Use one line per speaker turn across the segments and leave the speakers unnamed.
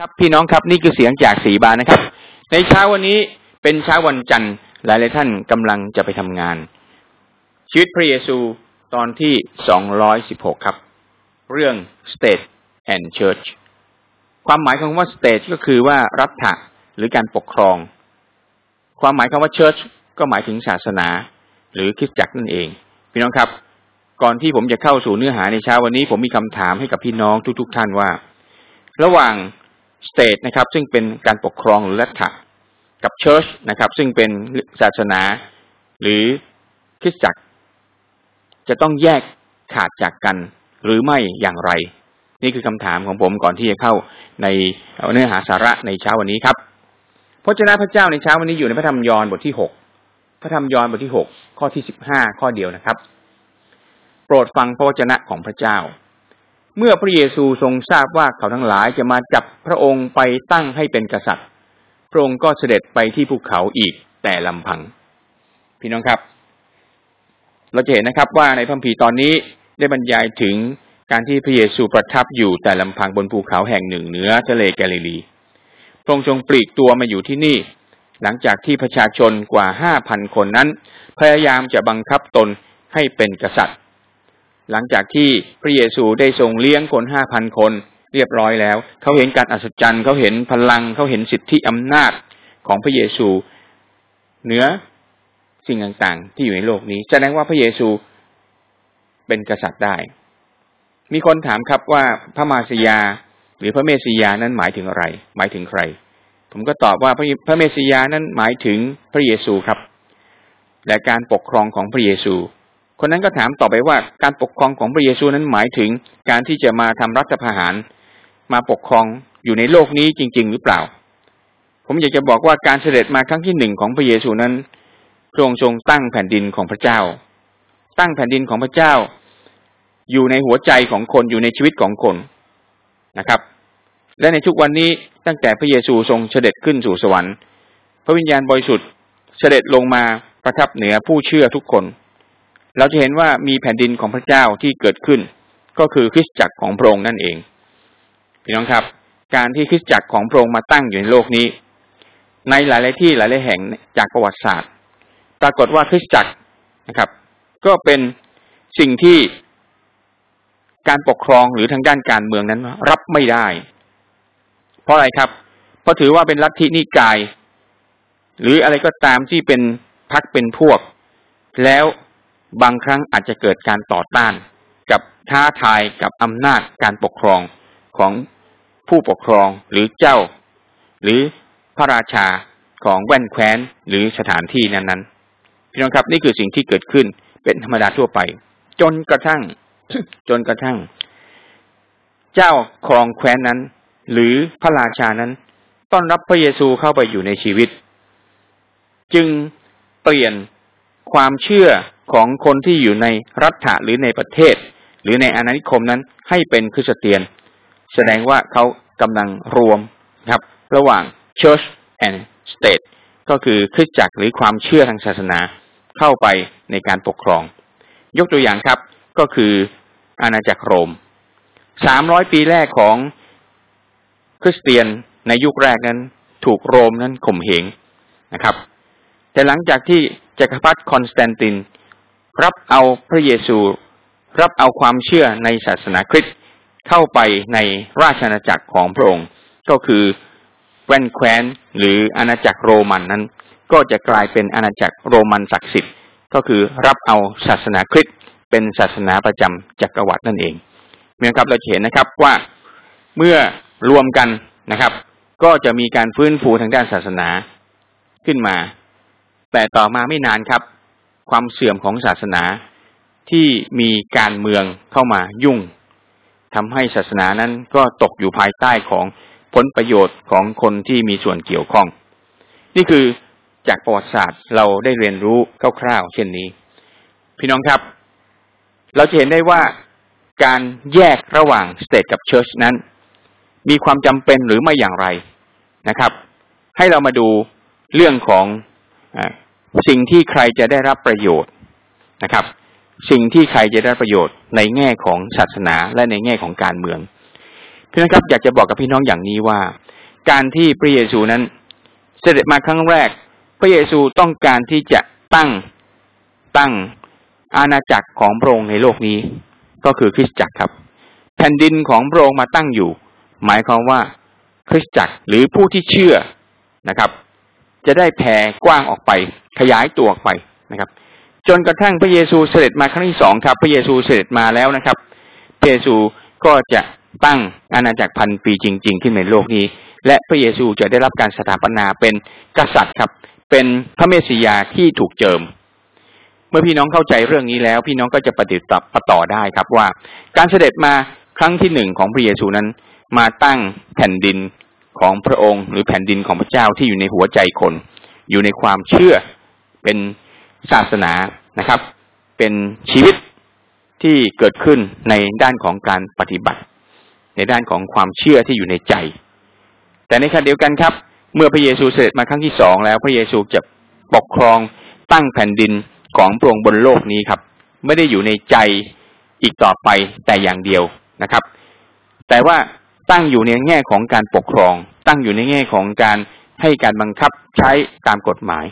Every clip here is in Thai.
ครับพี่น้องครับนี่คือเสียงจากสีบานนะครับ ในเช้าวันนี้เป็นเช้าวันจันทร์หลายหลายท่านกำลังจะไปทำงาน ชีวิตพระเยซูตอนที่สองร้อยสิบหกครับ เรื่อง state and church ความหมายของว่า state ก็คือว่ารัฐะหรือการปกครอง ความหมายคำว่า church ก็หมายถึงศาสนา หรือคริสตจักรนั่นเอง พี่น้องครับ ก่อนที่ผมจะเข้าสู่เนื้อหาในเช้าวันนี้ ผมมีคำถามให้กับพี่น้องทุก ๆ ท่านว่า ระหว่าง state นะครับ ซึ่งเป็นการปกครองหรือรัฐกับ church นะครับ ซึ่งเป็นศาสนาหรือคริสตจักร จะต้องแยกขาดจากกันหรือไม่อย่างไร นี่คือคำถามของผมก่อนที่จะเข้าในเนื้อหาสาระในเช้าวันนี้ครับพระเจ้าพระเจ้าในเช้าวันนี้อยู่ในพระธรรมยอห์นบทที่หกพระธรรมยอห์นบทที่หกข้อที่สิบห้าข้อเดียวนะครับ โปรดฟังพระวจนะของพระเจ้า เมื่อพระเยซูทรงทราบว่าเขาทั้งหลายจะมาจับพระองค์ไปตั้งให้เป็นกษัตริย์ พระองค์ก็เสด็จไปที่ภูเขาอีกแต่ลำพัง พี่น้องครับ เราจะเห็นนะครับว่าในพระคัมภีร์ตอนนี้ได้บรรยายถึงการที่พระเยซูประทับอยู่แต่ลำพังบนภูเขาแห่งหนึ่งเหนือทะเลแกลิลี พระองค์ทรงปลีกตัวมาอยู่ที่นี่ หลังจากที่ประชาชนกว่าห้าพันคนนั้น พยายามจะบังคับตนให้เป็นกษัตริย์ หลังจากที่พระเยซูได้ทรงเลี้ยงคนห้าพันคนเรียบร้อยแล้ว เขาเห็นการอัศจรรย์เขาเห็นพลังเขาเห็นสิทธิอำนาจของพระเยซูเหนือสิ่งต่างๆ ที่อยู่ในโลกนี้ แสดงว่าพระเยซูเป็นกษัตริย์ได้ มีคนถามครับว่าพระมาสยาหรือพระเมสสิยานั้นหมายถึงอะไร หมายถึงใคร ผมก็ตอบว่าพระเมสสิยานั้นหมายถึงพระเยซูครับ และการปกครองของพระเยซู คนนั้นก็ถามต่อไปว่าการปกครองของพระเยซูนั้นหมายถึงการที่จะมาทำรัฐประหาร มาปกครองอยู่ในโลกนี้จริง ๆ หรือเปล่า ผมอยากจะบอกว่าการเสด็จมาครั้งที่หนึ่งของพระเยซูนั้นพระองค์ทรงตั้งแผ่นดินของพระเจ้า ตั้งแผ่นดินของพระเจ้า อยู่ในหัวใจของคนอยู่ในชีวิตของคนนะครับ และในทุกวันนี้ตั้งแต่พระเยซูทรงเสด็จขึ้นสู่สวรรค์ พระวิญญาณบริสุทธิ์เสด็จลงมาประทับเหนือผู้เชื่อทุกคน เราจะเห็นว่ามีแผ่นดินของพระเจ้าที่เกิดขึ้น ก็คือคริสตจักรของพระองค์นั่นเองพี่น้องครับ การที่คริสตจักรของพระองค์มาตั้งอยู่ในโลกนี้ ในหลาย ๆ ที่หลาย ๆ แห่งจากประวัติศาสตร์ ปรากฏว่าคริสตจักรนะครับ ก็เป็นสิ่งที่การปกครองหรือทางด้านการเมืองนั้นรับไม่ได้ เพราะอะไรครับ เพราะถือว่าเป็นลัทธินิกาย หรืออะไรก็ตามที่เป็นพักเป็นพวก แล้ว บางครั้งอาจจะเกิดการต่อต้าน กับท้าทายกับอำนาจการปกครองของผู้ปกครองหรือเจ้า หรือพระราชาของแว่นแคว้นหรือสถานที่นั้นๆพี่น้องครับนี่คือสิ่งที่เกิดขึ้นเป็นธรรมดาทั่วไป จนกระทั่ง จนกระทั่ง เจ้าครองแคว้นนั้น หรือพระราชานั้นต้อนรับพระเยซูเข้าไปอยู่ในชีวิต จึงเปลี่ยนความเชื่อ ของคนที่อยู่ในรัฐะหรือในประเทศ หรือในอาณานิคมนั้นให้เป็นคริสเตียน แสดงว่าเขากำลังรวมครับ ระหว่าง church and state ก็คือคริสตจักรหรือความเชื่อทางศาสนาเข้าไปในการปกครอง ยกตัวอย่างครับก็คืออาณาจักรโรมสามร้อยปีแรกของคริสเตียนในยุคแรกนั้นถูกโรมนั้นข่มเหงนะครับ แต่หลังจากที่จักรพรรดิคอนสแตนติน รับเอาพระเยซู รับเอาความเชื่อในศาสนาคริสต์เข้าไปในราชอาณาจักรของพระองค์ ก็คือแวนแควนหรืออาณาจักรโรมันนั้น ก็จะกลายเป็นอาณาจักรโรมันศักดิ์สิทธิ์ก็คือรับเอาศาสนาคริสต์เป็นศาสนาประจำจักรวรรดินั่นเองเมื่อครับเราเห็นนะครับว่าเมื่อรวมกันนะครับ ก็จะมีการฟื้นฟูทางด้านศาสนาขึ้นมา แต่ต่อมาไม่นานครับ ความเสื่อมของศาสนาที่มีการเมืองเข้ามายุ่งทำให้ศาสนานั้นก็ตกอยู่ภายใต้ของผลประโยชน์ของคนที่มีส่วนเกี่ยวข้อง นี่คือจากประวัติศาสตร์เราได้เรียนรู้คร่าวๆเช่นนี้ พี่น้องครับ เราจะเห็นได้ว่าการแยกระหว่างสเตทกับเชิร์ชนั้น มีความจำเป็นหรือไม่อย่างไรนะครับ ให้เรามาดูเรื่องของ สิ่งที่ใครจะได้รับประโยชน์นะครับ สิ่งที่ใครจะได้ประโยชน์ในแง่ของศาสนาและในแง่ของการเมืองพี่น้องครับอยากจะบอกกับพี่น้องอย่างนี้ว่า การที่พระเยซูนั้น เสด็จมาครั้งแรก พระเยซูต้องการที่จะตั้งตั้งอาณาจักรของพระองค์ในโลกนี้ ก็คือคริสตจักรครับ แผ่นดินของพระองค์มาตั้งอยู่ หมายความว่าคริสตจักรหรือผู้ที่เชื่อนะครับ จะได้แผ่กว้างออกไป ขยายตัวออกไปนะครับ จนกระทั่งพระเยซูเสด็จมาครั้งที่สองครับ พระเยซูเสด็จมาแล้วนะครับ พระเยซูก็จะตั้งอาณาจักรพันปีจริง ๆ ขึ้นในโลกนี้ และพระเยซูจะได้รับการสถาปนาเป็นกษัตริย์ครับ เป็นพระเมสสิยาที่ถูกเจิม เมื่อพี่น้องเข้าใจเรื่องนี้แล้ว พี่น้องก็จะปฏิบัติต่อได้ครับว่า การเสด็จมาครั้งที่หนึ่งของพระเยซูนั้น มาตั้งแผ่นดิน ของพระองค์หรือแผ่นดินของพระเจ้าที่อยู่ในหัวใจคน อยู่ในความเชื่อเป็นศาสนานะครับ เป็นชีวิตที่เกิดขึ้นในด้านของการปฏิบัติ ในด้านของความเชื่อที่อยู่ในใจ แต่ในขณะเดียวกันครับ เมื่อพระเยซูเสด็จมาครั้งที่สองแล้วพระเยซูจะปกครองตั้งแผ่นดินของพระองค์บนโลกนี้ครับ ไม่ได้อยู่ในใจอีกต่อไปแต่อย่างเดียวนะครับ แต่ว่า ตั้งอยู่ในแง่ของการปกครอง ตั้งอยู่ในแง่ของการให้การบังคับใช้ตามกฎหมาย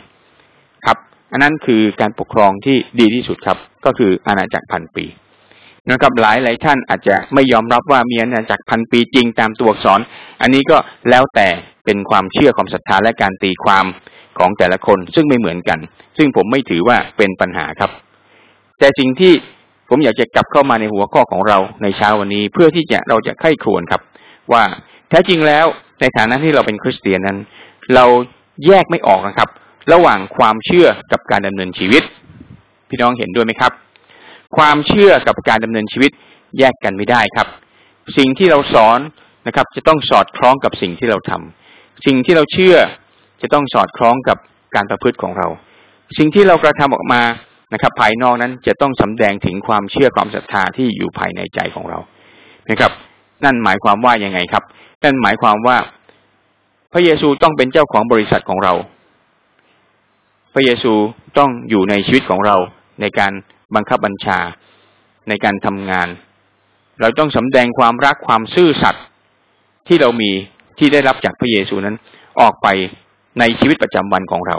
ครับ อันนั้นคือการปกครองที่ดีที่สุดครับ ก็คืออาณาจักรพันปีนะครับหลายหลายท่านอาจจะไม่ยอมรับว่ามีอาณาจักรพันปีจริงตามตัวอักษร อันนี้ก็แล้วแต่เป็นความเชื่อความศรัทธาและการตีความของแต่ละคนซึ่งไม่เหมือนกัน ซึ่งผมไม่ถือว่าเป็นปัญหาครับ แต่สิ่งที่ผมอยากจะกลับเข้ามาในหัวข้อของเราในเช้าวันนี้ เพื่อที่จะเราจะไข้ครวนครับ ว่าแท้จริงแล้วในฐานะที่เราเป็นคริสเตียนนั้น เราแยกไม่ออกนะครับ ระหว่างความเชื่อกับการดำเนินชีวิต พี่น้องเห็นด้วยไหมครับ ความเชื่อกับการดำเนินชีวิตแยกกันไม่ได้ครับ สิ่งที่เราสอนนะครับ จะต้องสอดคล้องกับสิ่งที่เราทำสิ่งที่เราเชื่อจะต้องสอดคล้องกับการประพฤติของเรา สิ่งที่เรากระทำออกมานะครับ ภายนอกนั้นจะต้องสำแดงถึงความเชื่อความศรัทธาที่อยู่ภายในใจของเรานะครับ นั่นหมายความว่ายังไงครับ นั่นหมายความว่า พระเยซูต้องเป็นเจ้าของบริษัทของเรา พระเยซูต้องอยู่ในชีวิตของเราในการบังคับบัญชาในการทำงาน เราต้องสำแดงความรักความซื่อสัตย์ที่เรามีที่ได้รับจากพระเยซูนั้น ออกไปในชีวิตประจำวันของเรา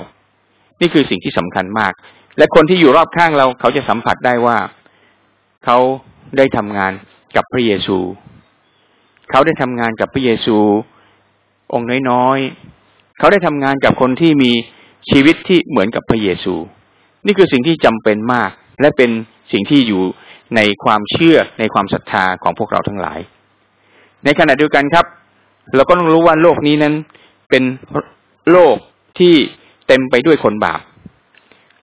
นี่คือสิ่งที่สำคัญมาก และคนที่อยู่รอบข้างเราเขาจะสัมผัสได้ว่า เขาได้ทำงานกับพระเยซู เขาได้ทำงานกับพระเยซู องค์น้อยๆ เขาได้ทำงานกับคนที่มีชีวิตที่เหมือนกับพระเยซู นี่คือสิ่งที่จำเป็นมาก และเป็นสิ่งที่อยู่ในความเชื่อในความศรัทธาของพวกเราทั้งหลาย ในขณะเดียวกันครับ เราก็ต้องรู้ว่าโลกนี้นั้นเป็นโลกที่เต็มไปด้วยคนบาป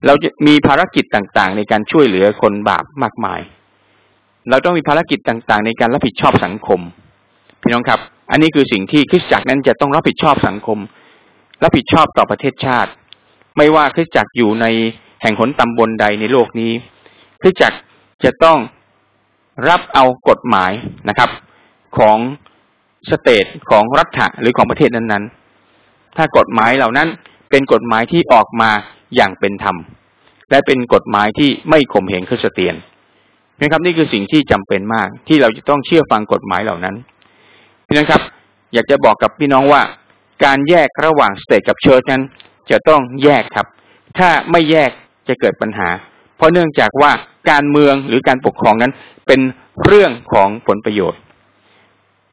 เราจะมีภารกิจต่างๆ ในการช่วยเหลือคนบาปมากมาย เราต้องมีภารกิจต่างๆ ในการรับผิดชอบสังคม พี่น้องครับ อันนี้คือสิ่งที่คริสตจักรนั้นจะต้องรับผิดชอบสังคม รับผิดชอบต่อประเทศชาติ ไม่ว่าคริสตจักรอยู่ในแห่งหนตำบลใดในโลกนี้ คริสจักรจะต้องรับเอากฎหมายนะครับ ของสเตทของรัฐะหรือของประเทศนั้นๆ ถ้ากฎหมายเหล่านั้นเป็นกฎหมายที่ออกมาอย่างเป็นธรรม และเป็นกฎหมายที่ไม่ข่มเหงคริสเตียนนะครับนี่คือสิ่งที่จำเป็นมากที่เราจะต้องเชื่อฟังกฎหมายเหล่านั้น พี่น้องครับ อยากจะบอกกับพี่น้องว่า การแยกระหว่าง state กับ church นั้น จะต้องแยกครับ ถ้าไม่แยกจะเกิดปัญหา เพราะเนื่องจากว่าการเมืองหรือการปกครองนั้น เป็นเรื่องของผลประโยชน์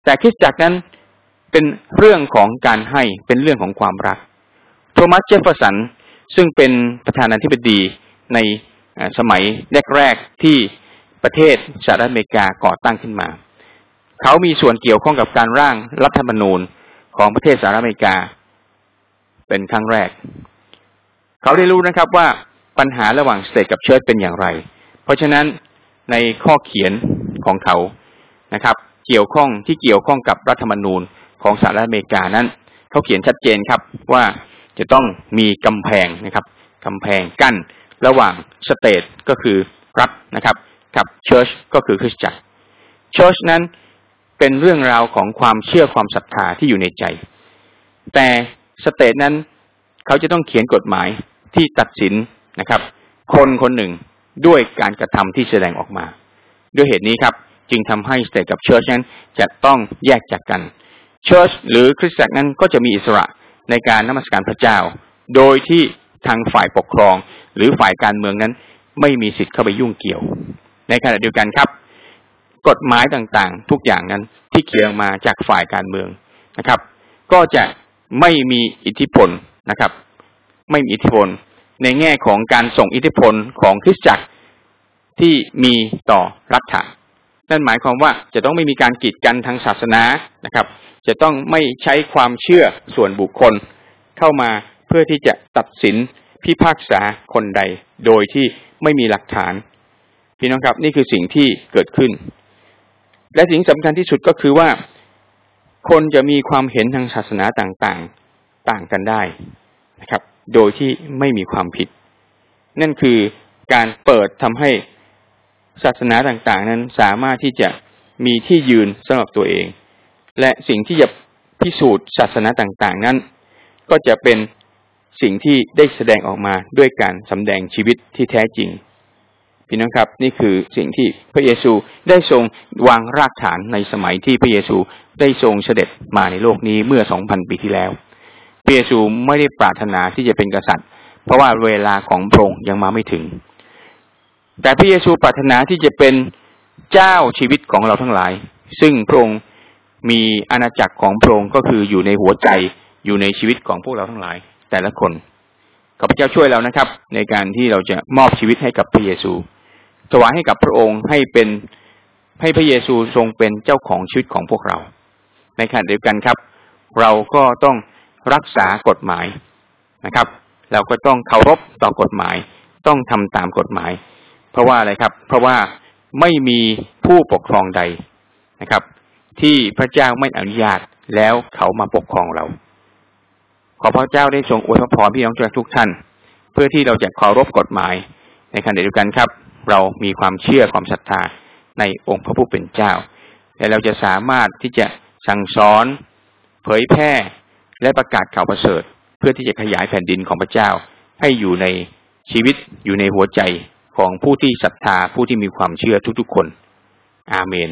แต่คริสตจักรนั้นเป็นเรื่องของการให้เป็นเรื่องของความรัก โทมัสเจฟเฟอร์สันซึ่งเป็นประธานาธิบดีในสมัยแรกๆที่ประเทศสหรัฐอเมริกาก่อตั้งขึ้นมา เขามีส่วนเกี่ยวข้องกับการร่างรัฐธรรมนูญของประเทศสหรัฐอเมริกา เป็นครั้งแรก เขาได้รู้นะครับว่าปัญหาระหว่าง state กับ church เป็นอย่างไร เพราะฉะนั้นในข้อเขียนของเขานะครับ เกี่ยวข้องที่เกี่ยวข้องกับรัฐธรรมนูญของสหรัฐอเมริกานั้น เขาเขียนชัดเจนครับว่าจะต้องมีกำแพงนะครับกำแพงกั้นระหว่าง state ก็คือรัฐนะครับ กับ church ก็คือคริสตจักร church นั้น เป็นเรื่องราวของความเชื่อความศรัทธาที่อยู่ในใจ แต่ state นั้นเขาจะต้องเขียนกฎหมายที่ตัดสินนะครับ คนคนหนึ่งด้วยการกระทำที่แสดงออกมา ด้วยเหตุนี้ครับ จึงทำให้ state กับ church นั้นจะต้องแยกจากกัน church หรือคริสตจักรนั้นก็จะมีอิสระในการนมัสการพระเจ้า โดยที่ทางฝ่ายปกครอง หรือฝ่ายการเมืองนั้น ไม่มีสิทธิ์เข้าไปยุ่งเกี่ยว ในขณะเดียวกันครับ กฎหมายต่างๆ ทุกอย่างนั้นที่เกี่ยวมาจากฝ่ายการเมืองนะครับ ก็จะไม่มีอิทธิพลนะครับ ไม่มีอิทธิพล ในแง่ของการส่งอิทธิพลของคริสตจักรที่มีต่อรัฐะนั่นหมายความว่าจะต้องไม่มีการกีดกันทางศาสนานะครับ จะต้องไม่ใช้ความเชื่อส่วนบุคคลเข้ามาเพื่อที่จะตัดสินพิพากษาคนใด โดยที่ไม่มีหลักฐาน พี่น้องครับนี่คือสิ่งที่เกิดขึ้น และสิ่งสำคัญที่สุดก็คือว่าคนจะมีความเห็นทางศาสนาต่างๆต่างกันได้นะครับ โดยที่ไม่มีความผิด นั่นคือการเปิดทำให้ศาสนาต่างๆ นั้นสามารถที่จะมีที่ยืนสำหรับตัวเอง และสิ่งที่จะพิสูจน์ศาสนาต่างๆ นั้น ก็จะเป็นสิ่งที่ได้แสดงออกมาด้วยการสำแดงชีวิตที่แท้จริง พี่น้องครับนี่คือสิ่งที่พระเยซูได้ทรงวางรากฐานในสมัยที่พระเยซูได้ทรงเสด็จมาในโลกนี้เมื่อสองพันปีที่แล้ว พระเยซูไม่ได้ปรารถนาที่จะเป็นกษัตริย์ เพราะว่าเวลาของพระองค์ยังมาไม่ถึง แต่พระเยซูปรารถนาที่จะเป็นเจ้าชีวิตของเราทั้งหลาย ซึ่งพระองค์มีอาณาจักรของพระองค์ก็คืออยู่ในหัวใจอยู่ในชีวิตของพวกเราทั้งหลาย แต่ละคนขอพระเจ้าช่วยเรานะครับ ในการที่เราจะมอบชีวิตให้กับพระเยซู ถวายให้กับพระองค์ให้เป็นให้พระเยซูทรงเป็นเจ้าของชีวิตของพวกเรา ในขณะเดียวกันครับ เราก็ต้องรักษากฎหมายนะครับ เราก็ต้องเคารพต่อกฎหมาย ต้องทำตามกฎหมาย เพราะว่าอะไรครับ เพราะว่าไม่มีผู้ปกครองใดนะครับ ที่พระเจ้าไม่อนุญาตแล้วเขามาปกครองเรา ขอพระเจ้าได้ทรงอวยพรพี่น้องทุกท่าน เพื่อที่เราจะเคารพกฎหมายในขณะเดียวกันครับ เรามีความเชื่อความศรัทธาในองค์พระผู้เป็นเจ้า และเราจะสามารถที่จะสั่งสอนเผยแพร่และประกาศข่าวประเสริฐ เพื่อที่จะขยายแผ่นดินของพระเจ้า ให้อยู่ในชีวิตอยู่ในหัวใจของผู้ที่ศรัทธาผู้ที่มีความเชื่อทุกๆคน อาเมน